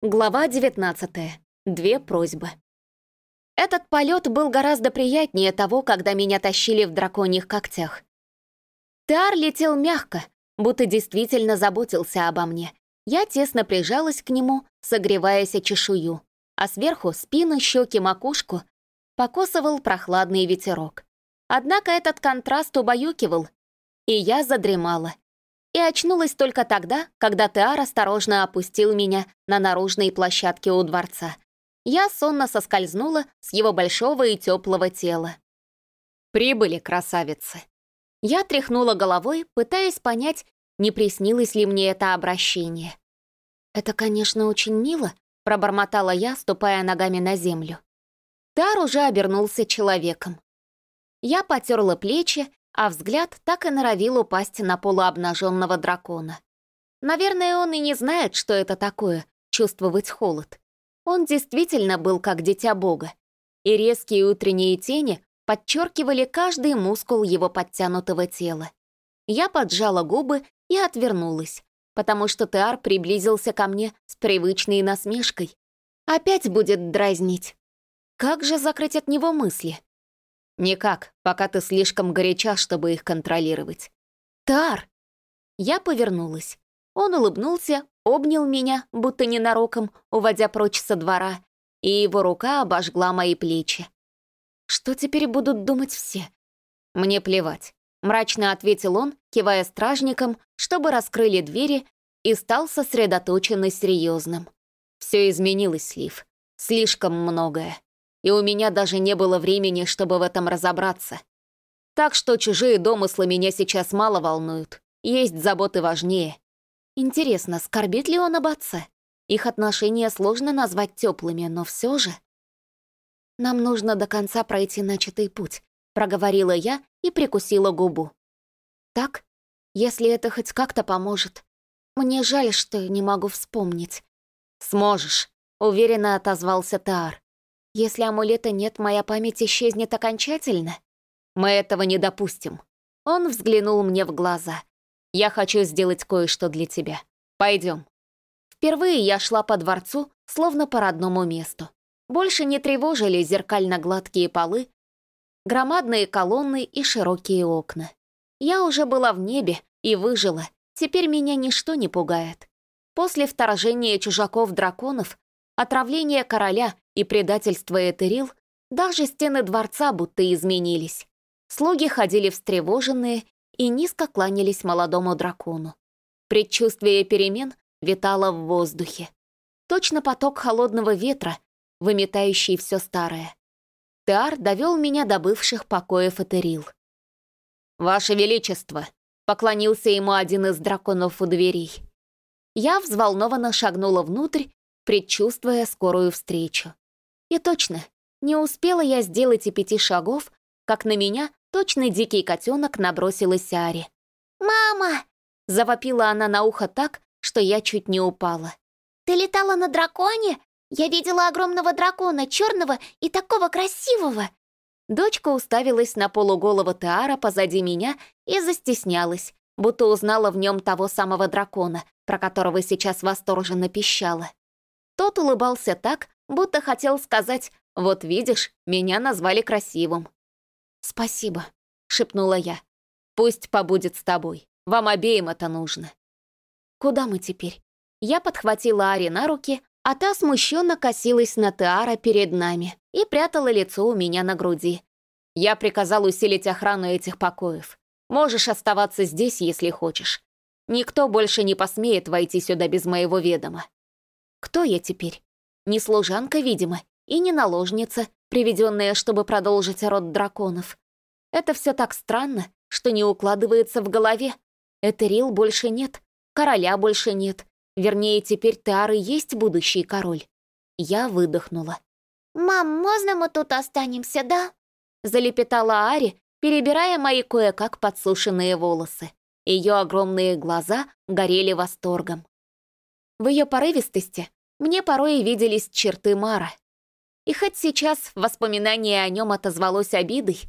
Глава 19. Две просьбы. Этот полет был гораздо приятнее того, когда меня тащили в драконьих когтях. Теар летел мягко, будто действительно заботился обо мне. Я тесно прижалась к нему, согреваясь о чешую, а сверху спину, щеки, макушку покосывал прохладный ветерок. Однако этот контраст убаюкивал, и я задремала, и очнулась только тогда, когда Теар осторожно опустил меня на наружной площадке у дворца. Я сонно соскользнула с его большого и теплого тела. Прибыли красавицы. Я тряхнула головой, пытаясь понять, не приснилось ли мне это обращение. «Это, конечно, очень мило», — пробормотала я, ступая ногами на землю. Тар уже обернулся человеком. Я потерла плечи а взгляд так и норовил упасть на полуобнаженного дракона. Наверное, он и не знает, что это такое — чувствовать холод. Он действительно был как дитя бога, и резкие утренние тени подчеркивали каждый мускул его подтянутого тела. Я поджала губы и отвернулась, потому что Теар приблизился ко мне с привычной насмешкой. Опять будет дразнить. Как же закрыть от него мысли? «Никак, пока ты слишком горяча, чтобы их контролировать». «Тар!» Я повернулась. Он улыбнулся, обнял меня, будто ненароком, уводя прочь со двора, и его рука обожгла мои плечи. «Что теперь будут думать все?» «Мне плевать», — мрачно ответил он, кивая стражникам, чтобы раскрыли двери, и стал сосредоточен и серьезным. Все изменилось, Слив. Слишком многое и у меня даже не было времени, чтобы в этом разобраться. Так что чужие домыслы меня сейчас мало волнуют. Есть заботы важнее. Интересно, скорбит ли он об отце? Их отношения сложно назвать теплыми, но все же... «Нам нужно до конца пройти начатый путь», — проговорила я и прикусила губу. «Так? Если это хоть как-то поможет. Мне жаль, что не могу вспомнить». «Сможешь», — уверенно отозвался Таар. Если амулета нет, моя память исчезнет окончательно? Мы этого не допустим. Он взглянул мне в глаза. Я хочу сделать кое-что для тебя. Пойдем. Впервые я шла по дворцу, словно по родному месту. Больше не тревожили зеркально-гладкие полы, громадные колонны и широкие окна. Я уже была в небе и выжила, теперь меня ничто не пугает. После вторжения чужаков-драконов, отравления короля и предательство Этерил, даже стены дворца будто изменились. Слуги ходили встревоженные и низко кланялись молодому дракону. Предчувствие перемен витало в воздухе. Точно поток холодного ветра, выметающий все старое. Теар довел меня до бывших покоев Этерил. «Ваше Величество!» — поклонился ему один из драконов у дверей. Я взволнованно шагнула внутрь, предчувствуя скорую встречу. И точно, не успела я сделать и пяти шагов, как на меня точно дикий котенок набросилась Ари. «Мама!» — завопила она на ухо так, что я чуть не упала. «Ты летала на драконе? Я видела огромного дракона, черного и такого красивого!» Дочка уставилась на полуголого Теара позади меня и застеснялась, будто узнала в нем того самого дракона, про которого сейчас восторженно пищала. Тот улыбался так, будто хотел сказать «Вот видишь, меня назвали красивым». «Спасибо», — шепнула я. «Пусть побудет с тобой. Вам обеим это нужно». «Куда мы теперь?» Я подхватила Ари на руки, а та смущенно косилась на Теара перед нами и прятала лицо у меня на груди. Я приказал усилить охрану этих покоев. Можешь оставаться здесь, если хочешь. Никто больше не посмеет войти сюда без моего ведома. Кто я теперь? Не служанка, видимо, и не наложница, приведенная, чтобы продолжить род драконов. Это все так странно, что не укладывается в голове. Этерил больше нет, короля больше нет. Вернее, теперь Теары есть будущий король. Я выдохнула. «Мам, можно мы тут останемся, да?» Залепетала Ари, перебирая мои кое-как подсушенные волосы. Ее огромные глаза горели восторгом. В ее порывистости мне порой и виделись черты Мара. И хоть сейчас воспоминание о нем отозвалось обидой,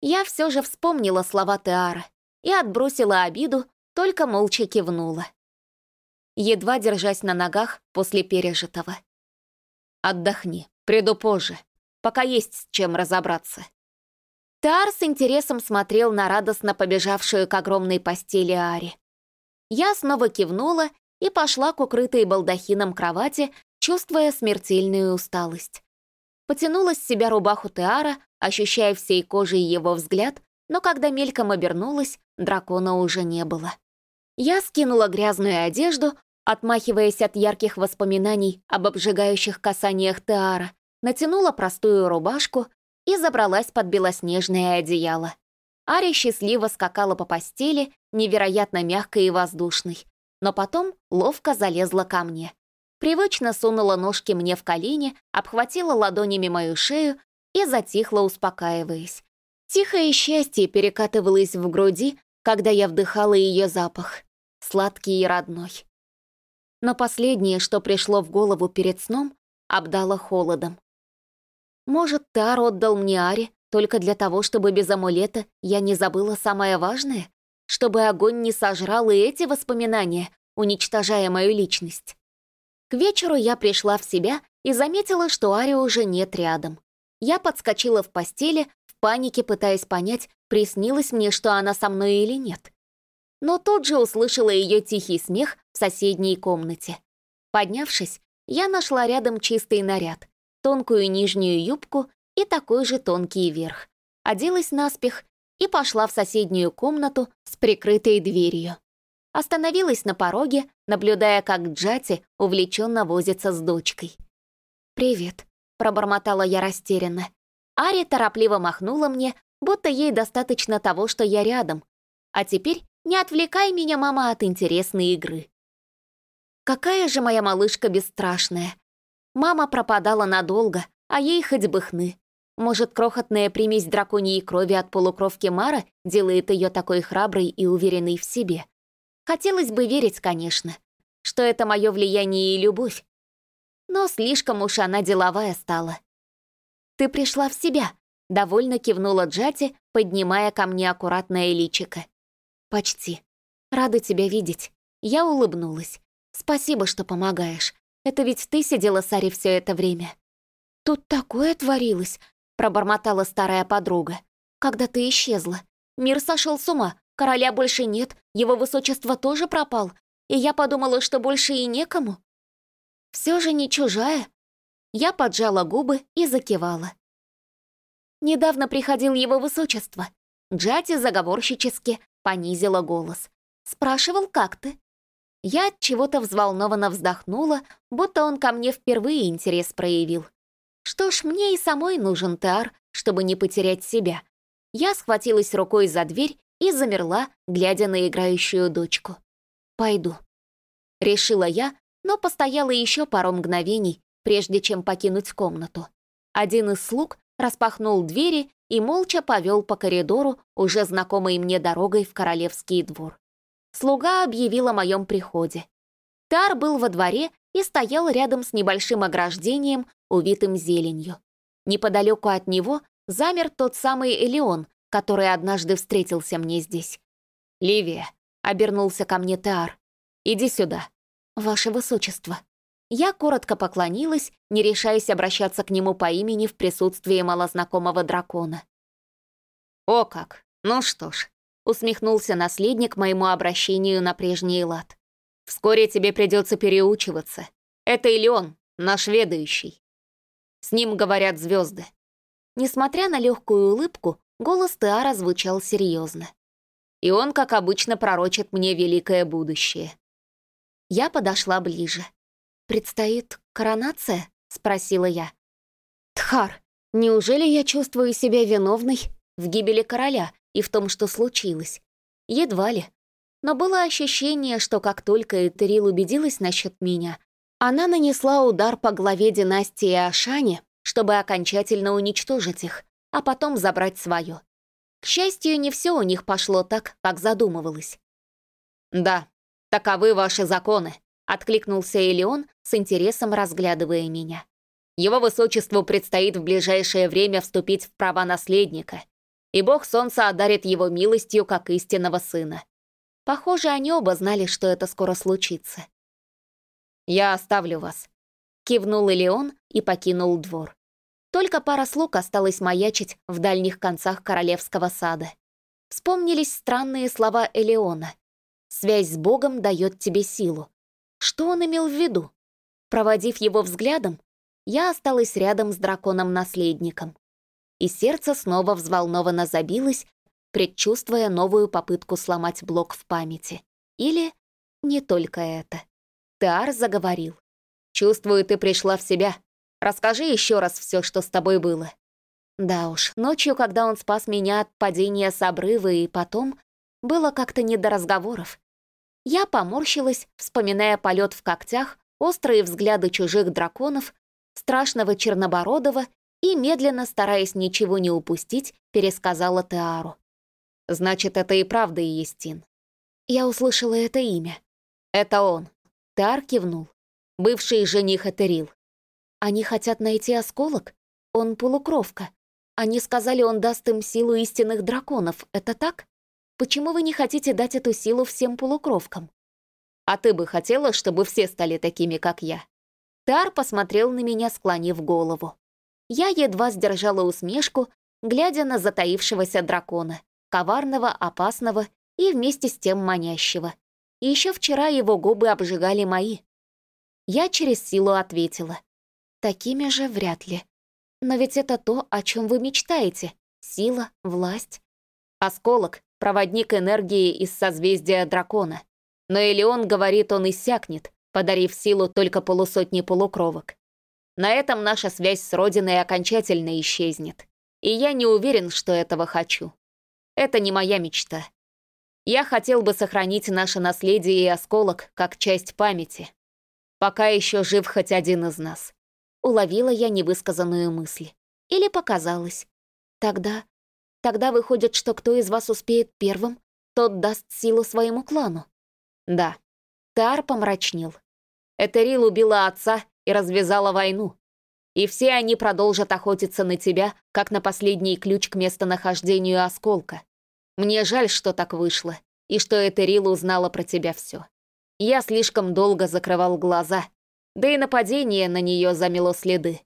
я все же вспомнила слова Теара и отбросила обиду, только молча кивнула. едва держась на ногах после пережитого. «Отдохни, приду позже, пока есть с чем разобраться». Тар с интересом смотрел на радостно побежавшую к огромной постели Ари. Я снова кивнула и пошла к укрытой балдахином кровати, чувствуя смертельную усталость. Потянула с себя рубаху Теара, ощущая всей кожей его взгляд, но когда мельком обернулась, дракона уже не было. Я скинула грязную одежду, отмахиваясь от ярких воспоминаний об обжигающих касаниях Теара, натянула простую рубашку и забралась под белоснежное одеяло. Ари счастливо скакала по постели, невероятно мягкой и воздушной, но потом ловко залезла ко мне. Привычно сунула ножки мне в колени, обхватила ладонями мою шею и затихла, успокаиваясь. Тихое счастье перекатывалось в груди, когда я вдыхала ее запах, сладкий и родной. Но последнее, что пришло в голову перед сном, обдало холодом. Может, Тар отдал мне Ари только для того, чтобы без амулета я не забыла самое важное? Чтобы огонь не сожрал и эти воспоминания, уничтожая мою личность? К вечеру я пришла в себя и заметила, что Ари уже нет рядом. Я подскочила в постели, в панике пытаясь понять, приснилось мне, что она со мной или нет. Но тут же услышала ее тихий смех в соседней комнате. Поднявшись, я нашла рядом чистый наряд, тонкую нижнюю юбку и такой же тонкий верх. Оделась наспех и пошла в соседнюю комнату с прикрытой дверью. Остановилась на пороге, наблюдая, как Джати увлеченно возится с дочкой. «Привет», — пробормотала я растерянно. Ари торопливо махнула мне, будто ей достаточно того, что я рядом. А теперь не отвлекай меня, мама, от интересной игры. Какая же моя малышка бесстрашная. Мама пропадала надолго, а ей хоть бы хны. Может, крохотная примесь драконьей крови от полукровки Мара делает ее такой храброй и уверенной в себе? Хотелось бы верить, конечно, что это мое влияние и любовь. Но слишком уж она деловая стала. «Ты пришла в себя», — довольно кивнула Джати, поднимая ко мне аккуратное личико. «Почти. Рада тебя видеть». Я улыбнулась. «Спасибо, что помогаешь. Это ведь ты сидела с Ари все это время». «Тут такое творилось», — пробормотала старая подруга. «Когда ты исчезла. Мир сошел с ума, короля больше нет, его высочество тоже пропал, и я подумала, что больше и некому». Все же не чужая. Я поджала губы и закивала. Недавно приходил его высочество. Джати заговорщически понизила голос. Спрашивал, как ты? Я от чего-то взволнованно вздохнула, будто он ко мне впервые интерес проявил. Что ж, мне и самой нужен Теар, чтобы не потерять себя. Я схватилась рукой за дверь и замерла, глядя на играющую дочку. «Пойду», — решила я, но постояла еще пару мгновений, прежде чем покинуть комнату. Один из слуг распахнул двери и молча повел по коридору, уже знакомой мне дорогой в королевский двор. Слуга объявил о моем приходе. Тар был во дворе и стоял рядом с небольшим ограждением, увитым зеленью. Неподалеку от него замер тот самый Элеон, который однажды встретился мне здесь. «Ливия», — обернулся ко мне Теар, — «иди сюда». «Ваше высочество». Я коротко поклонилась, не решаясь обращаться к нему по имени в присутствии малознакомого дракона. «О как! Ну что ж», — усмехнулся наследник моему обращению на прежний лад. Вскоре тебе придется переучиваться. Это Илеон, наш ведающий. С ним говорят звезды. Несмотря на легкую улыбку, голос Теара звучал серьезно. И он, как обычно, пророчит мне великое будущее. Я подошла ближе. «Предстоит коронация?» — спросила я. «Тхар, неужели я чувствую себя виновной в гибели короля и в том, что случилось? Едва ли но было ощущение, что как только Этерил убедилась насчет меня, она нанесла удар по главе династии Ашани, чтобы окончательно уничтожить их, а потом забрать свое. К счастью, не все у них пошло так, как задумывалось. «Да, таковы ваши законы», — откликнулся Элеон с интересом разглядывая меня. «Его высочеству предстоит в ближайшее время вступить в права наследника, и бог солнца одарит его милостью как истинного сына. Похоже, они оба знали, что это скоро случится. «Я оставлю вас», — кивнул Элеон и покинул двор. Только пара слуг осталось маячить в дальних концах королевского сада. Вспомнились странные слова Элеона. «Связь с Богом дает тебе силу». Что он имел в виду? Проводив его взглядом, я осталась рядом с драконом-наследником. И сердце снова взволнованно забилось, предчувствуя новую попытку сломать блок в памяти. Или не только это. Теар заговорил. «Чувствую, ты пришла в себя. Расскажи еще раз все, что с тобой было». Да уж, ночью, когда он спас меня от падения с обрыва и потом, было как-то не до разговоров. Я поморщилась, вспоминая полет в когтях, острые взгляды чужих драконов, страшного чернобородого и, медленно, стараясь ничего не упустить, пересказала Теару. «Значит, это и правда и Естин». Я услышала это имя. «Это он». Теар кивнул. Бывший жених Этерил. «Они хотят найти осколок? Он полукровка. Они сказали, он даст им силу истинных драконов. Это так? Почему вы не хотите дать эту силу всем полукровкам? А ты бы хотела, чтобы все стали такими, как я?» Тар посмотрел на меня, склонив голову. Я едва сдержала усмешку, глядя на затаившегося дракона, коварного, опасного и вместе с тем манящего. И еще вчера его губы обжигали мои. Я через силу ответила. Такими же вряд ли. Но ведь это то, о чем вы мечтаете. Сила, власть. Осколок — проводник энергии из созвездия дракона. Но Элеон говорит, он иссякнет, подарив силу только полусотни полукровок. На этом наша связь с Родиной окончательно исчезнет. И я не уверен, что этого хочу. Это не моя мечта. Я хотел бы сохранить наше наследие и осколок как часть памяти. Пока еще жив хоть один из нас. Уловила я невысказанную мысль. Или показалось. Тогда... Тогда выходит, что кто из вас успеет первым, тот даст силу своему клану. Да. Тар помрачнел. Этерил убила отца и развязала войну. И все они продолжат охотиться на тебя, как на последний ключ к местонахождению осколка. Мне жаль, что так вышло, и что Этерил узнала про тебя все. Я слишком долго закрывал глаза, да и нападение на нее замело следы.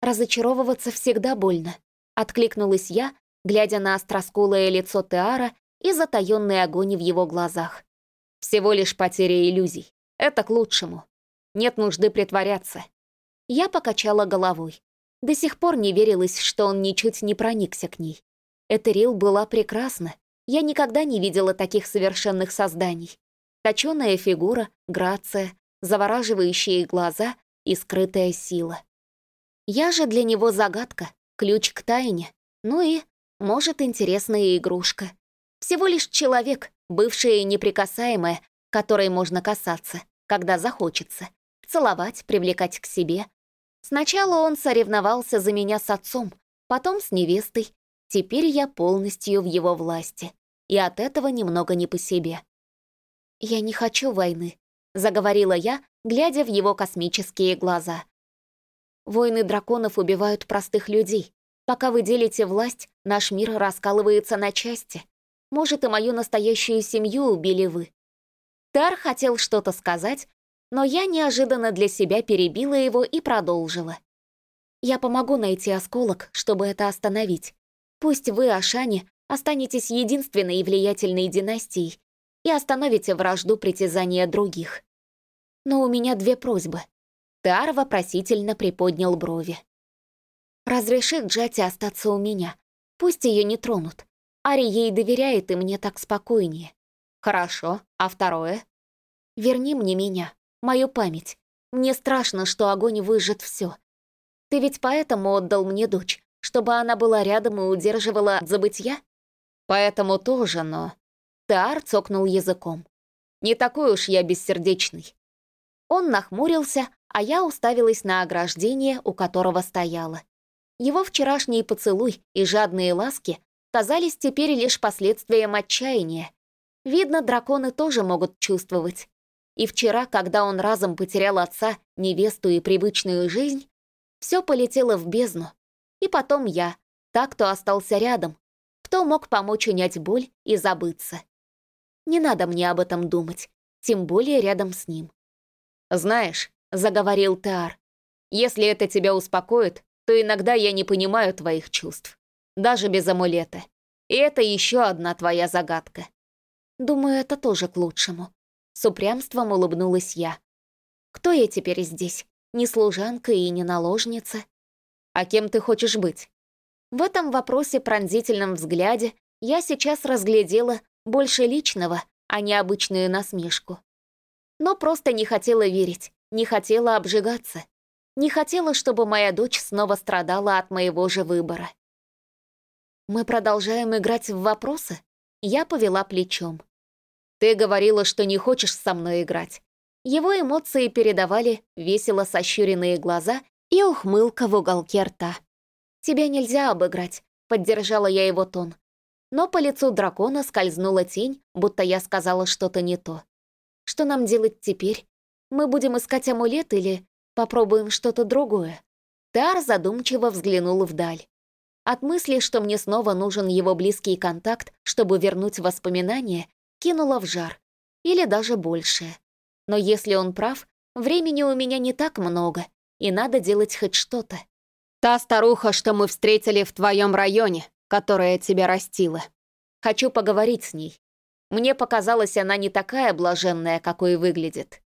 «Разочаровываться всегда больно», — откликнулась я, глядя на остроскулое лицо Теара и затаённый огонь в его глазах. Всего лишь потеря иллюзий. Это к лучшему. Нет нужды притворяться. Я покачала головой. До сих пор не верилось, что он ничуть не проникся к ней. Этерил была прекрасна. Я никогда не видела таких совершенных созданий. Точёная фигура, грация, завораживающие глаза и скрытая сила. Я же для него загадка, ключ к тайне. Ну и, может, интересная игрушка. Всего лишь человек, бывшая и неприкасаемая, которой можно касаться, когда захочется, целовать, привлекать к себе. Сначала он соревновался за меня с отцом, потом с невестой. Теперь я полностью в его власти, и от этого немного не по себе. «Я не хочу войны», — заговорила я, глядя в его космические глаза. «Войны драконов убивают простых людей. Пока вы делите власть, наш мир раскалывается на части. Может, и мою настоящую семью убили вы». Тар хотел что-то сказать, но я неожиданно для себя перебила его и продолжила. «Я помогу найти осколок, чтобы это остановить. Пусть вы, Ашани, останетесь единственной влиятельной династией и остановите вражду притязания других. Но у меня две просьбы». Тар вопросительно приподнял брови. «Разреши Джати остаться у меня. Пусть ее не тронут. Ари ей доверяет, и мне так спокойнее. Хорошо, а второе? Верни мне меня, мою память. Мне страшно, что огонь выжжет все. Ты ведь поэтому отдал мне дочь, чтобы она была рядом и удерживала от забытья? Поэтому тоже, но... Таар цокнул языком. Не такой уж я бессердечный. Он нахмурился, а я уставилась на ограждение, у которого стояла. Его вчерашний поцелуй и жадные ласки казались теперь лишь последствием отчаяния. Видно, драконы тоже могут чувствовать. И вчера, когда он разом потерял отца, невесту и привычную жизнь, все полетело в бездну. И потом я, так, кто остался рядом, кто мог помочь унять боль и забыться. Не надо мне об этом думать, тем более рядом с ним. «Знаешь», — заговорил Таар, «если это тебя успокоит, то иногда я не понимаю твоих чувств. Даже без амулета. И это еще одна твоя загадка». «Думаю, это тоже к лучшему». С упрямством улыбнулась я. «Кто я теперь здесь? Не служанка и не наложница?» «А кем ты хочешь быть?» В этом вопросе пронзительном взгляде я сейчас разглядела больше личного, а не обычную насмешку. Но просто не хотела верить, не хотела обжигаться. Не хотела, чтобы моя дочь снова страдала от моего же выбора. Мы продолжаем играть в вопросы? Я повела плечом. Ты говорила, что не хочешь со мной играть. Его эмоции передавали весело сощуренные глаза и ухмылка в уголке рта. «Тебя нельзя обыграть», — поддержала я его тон. Но по лицу дракона скользнула тень, будто я сказала что-то не то. «Что нам делать теперь? Мы будем искать амулет или попробуем что-то другое?» Тар задумчиво взглянул вдаль. От мысли, что мне снова нужен его близкий контакт, чтобы вернуть воспоминания, кинула в жар. Или даже больше. Но если он прав, времени у меня не так много, и надо делать хоть что-то. «Та старуха, что мы встретили в твоем районе, которая тебя растила. Хочу поговорить с ней. Мне показалось, она не такая блаженная, какой выглядит».